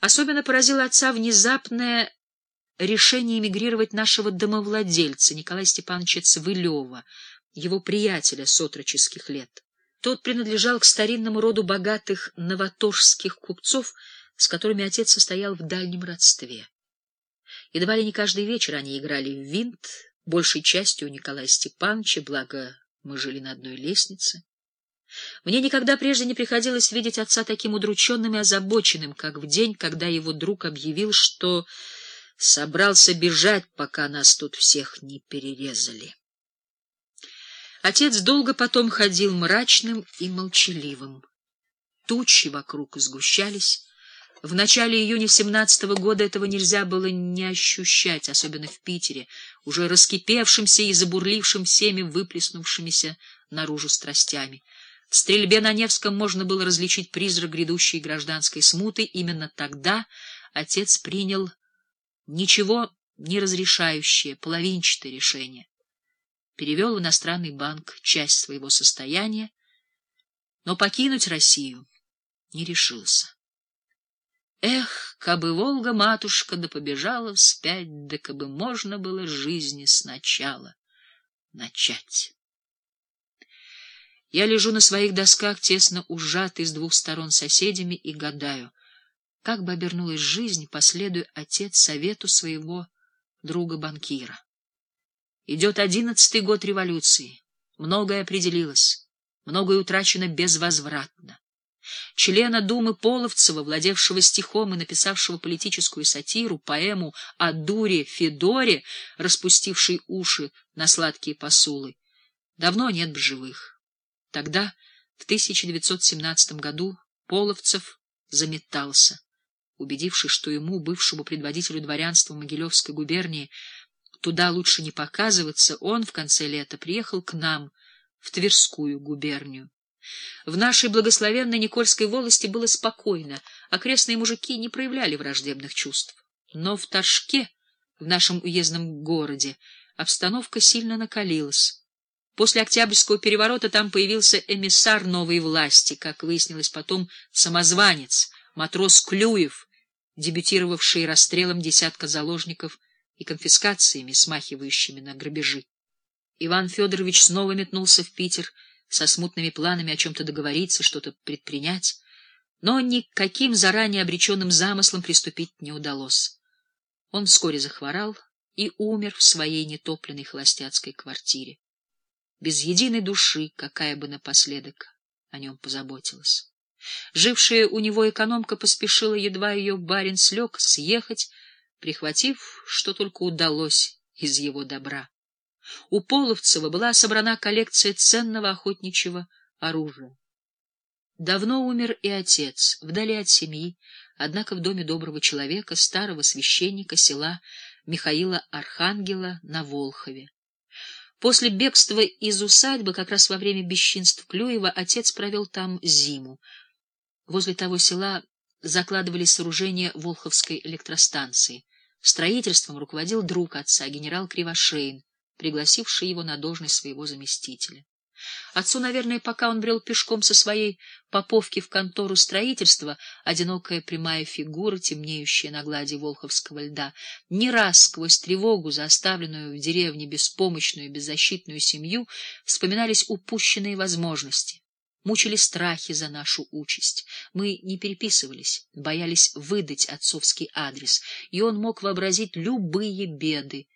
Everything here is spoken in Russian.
Особенно поразило отца внезапное решение эмигрировать нашего домовладельца Николая Степановича Цвылева, его приятеля с отроческих лет. Тот принадлежал к старинному роду богатых новоторжских купцов, с которыми отец состоял в дальнем родстве. Едва ли не каждый вечер они играли в винт, большей частью у Николая Степановича, благо мы жили на одной лестнице. Мне никогда прежде не приходилось видеть отца таким удрученным и озабоченным, как в день, когда его друг объявил, что собрался бежать, пока нас тут всех не перерезали. Отец долго потом ходил мрачным и молчаливым. Тучи вокруг сгущались. В начале июня семнадцатого года этого нельзя было не ощущать, особенно в Питере, уже раскипевшимся и забурлившим всеми выплеснувшимися наружу страстями. В стрельбе на Невском можно было различить призрак грядущей гражданской смуты. Именно тогда отец принял ничего не разрешающее, половинчатое решение. Перевел в иностранный банк часть своего состояния, но покинуть Россию не решился. Эх, кабы Волга-матушка да побежала вспять, да кабы можно было жизни сначала начать. Я лежу на своих досках, тесно ужатый с двух сторон соседями, и гадаю, как бы обернулась жизнь, последуя отец совету своего друга-банкира. Идет одиннадцатый год революции. Многое определилось, многое утрачено безвозвратно. Члена Думы Половцева, владевшего стихом и написавшего политическую сатиру, поэму о дуре Федоре, распустившей уши на сладкие посулы, давно нет в живых. Тогда, в 1917 году, Половцев заметался, убедившись, что ему, бывшему предводителю дворянства Могилевской губернии, туда лучше не показываться, он в конце лета приехал к нам, в Тверскую губернию. В нашей благословенной Никольской волости было спокойно, окрестные мужики не проявляли враждебных чувств. Но в Торжке, в нашем уездном городе, обстановка сильно накалилась. После Октябрьского переворота там появился эмиссар новой власти, как выяснилось потом, самозванец, матрос Клюев, дебютировавший расстрелом десятка заложников и конфискациями, смахивающими на грабежи. Иван Федорович снова метнулся в Питер со смутными планами о чем-то договориться, что-то предпринять, но никаким заранее обреченным замыслом приступить не удалось. Он вскоре захворал и умер в своей нетопленной холостяцкой квартире без единой души, какая бы напоследок о нем позаботилась. Жившая у него экономка поспешила, едва ее барин слег, съехать, прихватив, что только удалось из его добра. У Половцева была собрана коллекция ценного охотничьего оружия. Давно умер и отец, вдали от семьи, однако в доме доброго человека, старого священника села Михаила Архангела на Волхове. После бегства из усадьбы, как раз во время бесчинств Клюева, отец провел там зиму. Возле того села закладывали сооружение Волховской электростанции. Строительством руководил друг отца, генерал Кривошеин, пригласивший его на должность своего заместителя. Отцу, наверное, пока он брел пешком со своей поповки в контору строительства, одинокая прямая фигура, темнеющая на глади волховского льда, не раз сквозь тревогу за оставленную в деревне беспомощную и беззащитную семью вспоминались упущенные возможности. Мучили страхи за нашу участь. Мы не переписывались, боялись выдать отцовский адрес, и он мог вообразить любые беды,